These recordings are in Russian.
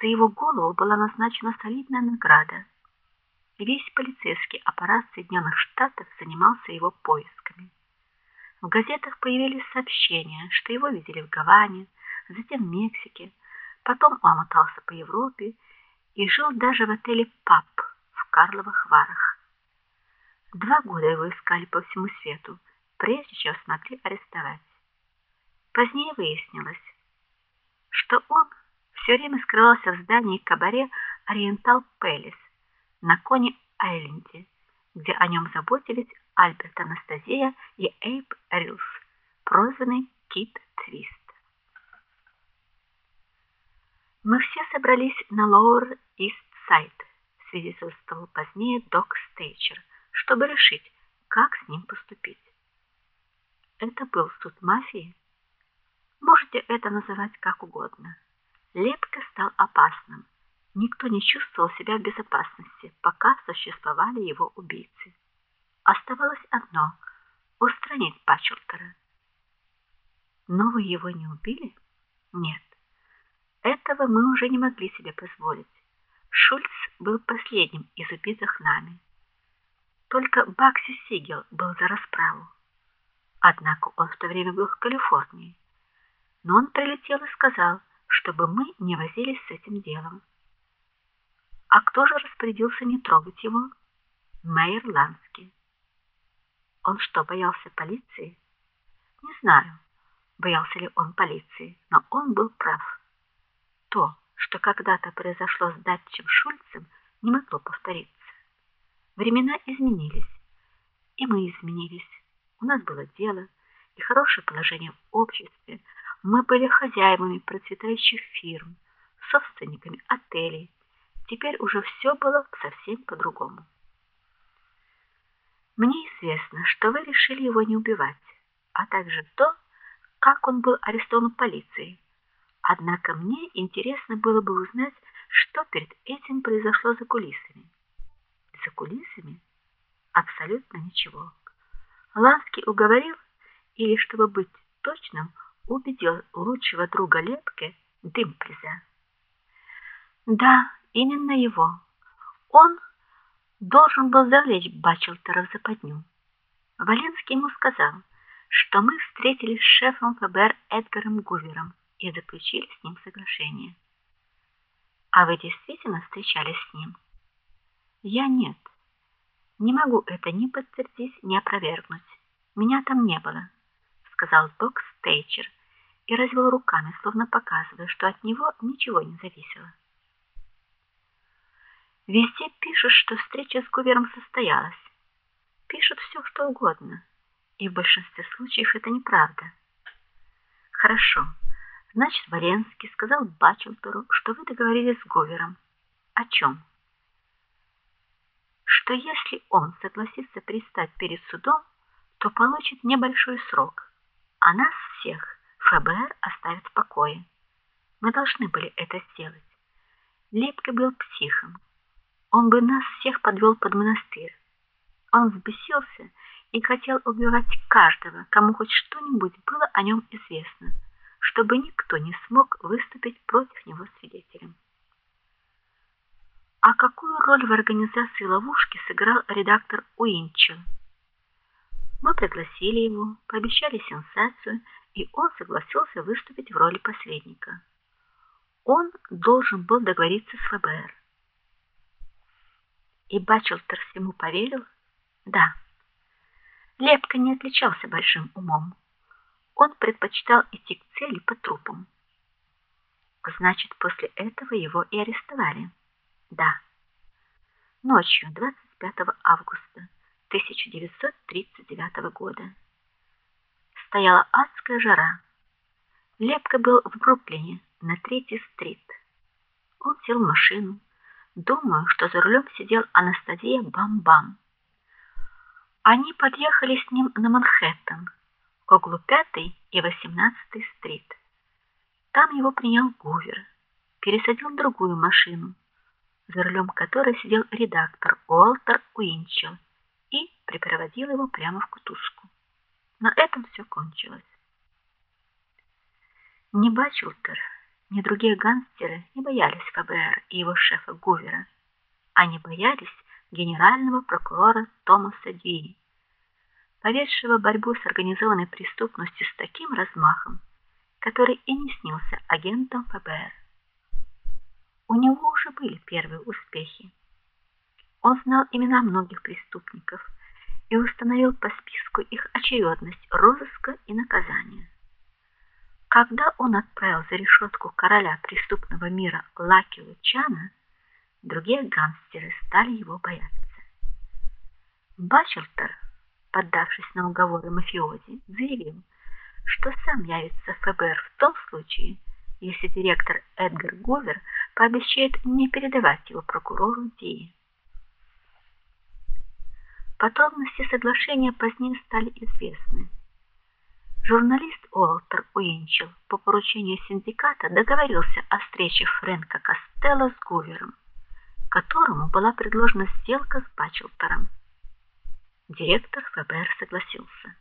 За его голову была назначена солидная награда. Весь полицейский аппарат Соединенных Штатов занимался его поисками. В газетах появились сообщения, что его видели в Гаване, затем в Мексике, потом он мотался по Европе и жил даже в отеле Пап в Карловых Варах. Два года его искали по всему свету, прежде чем смогли арестовать. Позднее выяснилось, что он все время скрывался в здании кабаре Ориентал Пэлис на Кони-Айленде, где о нем заботились Альберт Анастасия и Эйб Рилс, прозванный Кит Твист. Мы все собрались на Lower East Side, свидетельствовал позднее Док Стейчер, чтобы решить, как с ним поступить. Это был суд мафии. Можете это называть как угодно. Лепка стал опасным. Никто не чувствовал себя в безопасности, пока существовали его убийцы. Оставалось одно устранить Пачелтера. Но вы его не убили? Нет. Этого мы уже не могли себе позволить. Шульц был последним из убитых нами. Только Бакси Сигел был за расправу. Однако он в то время был в Калифорнии. Но он прилетел и сказал, чтобы мы не возились с этим делом. А кто же распорядился не трогать его? Майер Ланский. Он что, боялся полиции? Не знаю, боялся ли он полиции, но он был прав. То, что когда-то произошло с Датчем Шульцем, не могло повториться. Времена изменились, и мы изменились. У нас было дело и хорошее положение в обществе. Мы были хозяевами процветающих фирм, собственниками отелей. Теперь уже все было совсем по-другому. Мне известно, что вы решили его не убивать, а также то, как он был арестован полицией. Однако мне интересно было бы узнать, что перед этим произошло за кулисами. За кулисами абсолютно ничего. Ланский уговорил или, чтобы быть точным, убедил лучшего друга Лепке Дымприза. Да, именно его. Он должен был завлечь Бачелтера в западню. Валенский ему сказал, что мы встретились с шефом ФБР Эдгаром Гувером и заключили с ним соглашение. А вы действительно встречались с ним? Я нет. Не могу это ни подтвердить, ни опровергнуть. Меня там не было, сказал Док Стейчер и развел руками, словно показывая, что от него ничего не зависело. Везде пишут, что встреча с Гувером состоялась. Пишут все, что угодно, и в большинстве случаев это неправда. Хорошо. Значит, Валенский сказал Бачелтору, что вы договорились с Гувером. О чем? Что если он согласится пристать перед судом, то получит небольшой срок, а нас всех ФБР оставит в покое. Мы должны были это сделать. Лепка был психом он бы нас всех подвел под монастырь. Он взбесился и хотел убивать каждого, кому хоть что-нибудь было о нем известно, чтобы никто не смог выступить против него свидетелем. А какую роль в организации ловушки сыграл редактор Уинчел? Мы пригласили его, пообещали сенсацию, и он согласился выступить в роли посредника. Он должен был договориться с ФБР. И Бачелтер всему поверил? Да. Лепка не отличался большим умом. Он предпочитал идти к цели по трупам. Значит, после этого его и арестовали. Да. Ночью 25 августа 1939 года. Стояла адская жара. Лепка был в Бруклине, на Третьей стрит. Он сел в машину, Думаю, что за рулем сидел Анастасия Бам-Бам. Они подъехали с ним на Манхэттен, к углу 5 и 18 стрит. Там его принял Гувер, пересадил в другую машину, за рулем которой сидел редактор Уолтер Уинчел и припроводил его прямо в кутузку. На этом все кончилось. Ни Бачелтер, ни другие гангстеры не боялись ФБР и его шефа Гувера. Они боялись генерального прокурора Томаса Ди, поведшего борьбу с организованной преступностью с таким размахом, который и не снился агентам ФБР. У него уже были первые успехи. Он знал имена многих преступников и установил по списку их очередность розыска и наказания. Когда он отправил за решетку короля преступного мира Лаки Лучана, другие гангстеры стали его бояться. Бачелтер, поддавшись на уговоры мафиози, заявил, что сам явится в ФБР в том случае, если директор Эдгар Говер пообещает не передавать его прокурору Ди. Подробности соглашения позднее стали известны. Журналист Уолтер Уинчел по поручению синдиката договорился о встрече Фрэнка Костелло с Гувером, которому была предложена сделка с Бачелтером. Директор ФБР согласился.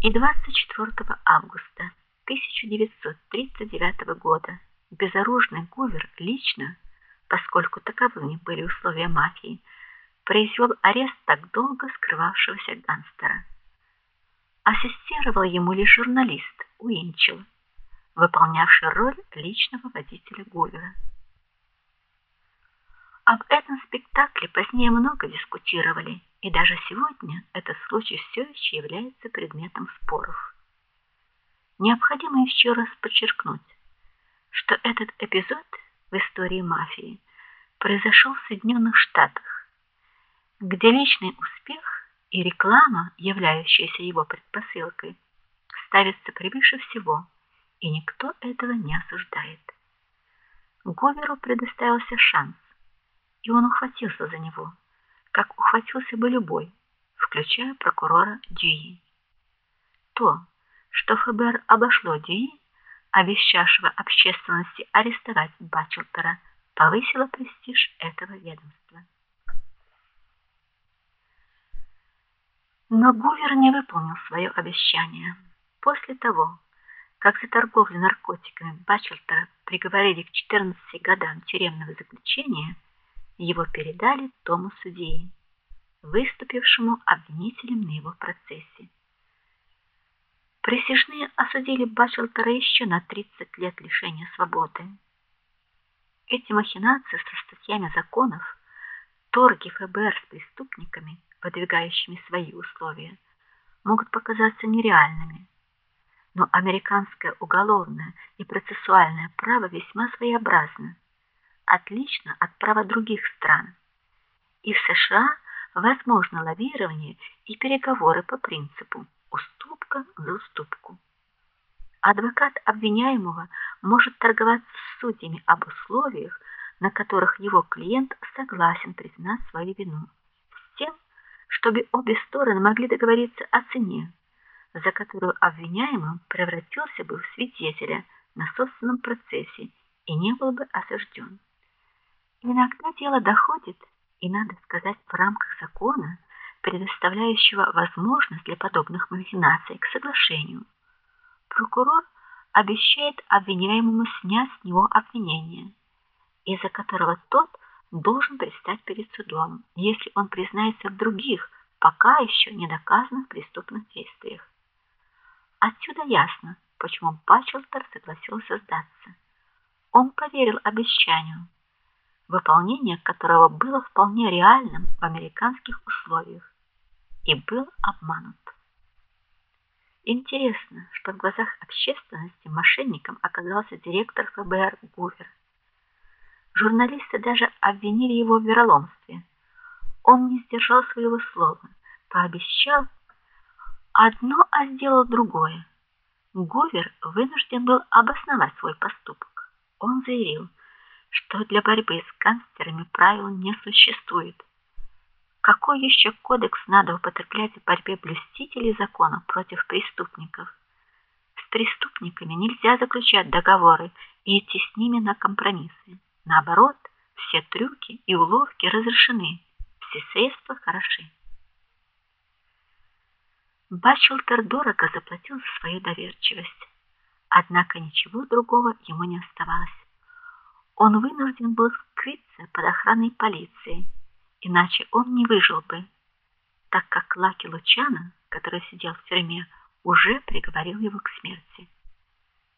И 24 августа 1939 года безоружный Гувер лично, поскольку таковыми были условия мафии, произвел арест так долго скрывавшегося гангстера. Ассистировал ему лишь журналист Уинчел, выполнявший роль личного водителя Гувера. Об этом спектакле позднее много дискутировали, и даже сегодня этот случай все еще является предметом споров. Необходимо еще раз подчеркнуть, что этот эпизод в истории мафии произошел в Соединенных Штатах, где личный успех и реклама, являющаяся его предпосылкой, ставится превыше всего, и никто этого не осуждает. Говеру предоставился шанс, и он ухватился за него, как ухватился бы любой, включая прокурора Дьюи. То, что ФБР обошло Дьюи, обещавшего общественности арестовать Бачелтера, повысило престиж этого ведомства. Но Гувер не выполнил свое обещание. После того, как за торговлю наркотиками Бачелтера приговорили к 14 годам тюремного заключения, его передали Тому судьи, выступившему обвинителем на его процессе. Присяжные осудили Бачелтера еще на 30 лет лишения свободы. Эти махинации со статьями законов, торги ФБР с преступниками выдвигающими свои условия, могут показаться нереальными. Но американское уголовное и процессуальное право весьма своеобразно, отлично от права других стран. И в США возможно лавирование и переговоры по принципу уступка за уступку. Адвокат обвиняемого может торговаться с судьями об условиях, на которых его клиент согласен признать свою вину, чтобы обе стороны могли договориться о цене, за которую обвиняемый превратился бы в свидетеля на собственном процессе и не был бы осужден. Иногда дело доходит, и надо сказать, в рамках закона, предоставляющего возможность для подобных махинаций к соглашению. Прокурор обещает обвиняемому снять с него обвинение, из-за которого тот должен предстать перед судом, если он признается в других, пока еще не доказанных преступных действиях. Отсюда ясно, почему Пачелтер согласился сдаться. Он поверил обещанию, выполнение которого было вполне реальным в американских условиях, и был обманут. Интересно, что в глазах общественности мошенником оказался директор ФБР Гувер. Журналисты даже обвинили его в вероломстве. Он не сдержал своего слова, пообещал одно, а сделал другое. Говер вынужден был обосновать свой поступок. Он заявил, что для борьбы с гангстерами правил не существует. Какой еще кодекс надо употреблять в борьбе блюстителей закона против преступников? С преступниками нельзя заключать договоры и идти с ними на компромиссы. Наоборот, все трюки и уловки разрешены, все средства хороши. Бачелтер дорого заплатил за свою доверчивость. Однако ничего другого ему не оставалось. Он вынужден был скрыться под охраной полиции, иначе он не выжил бы, так как Лаки Лучана, который сидел в тюрьме, уже приговорил его к смерти.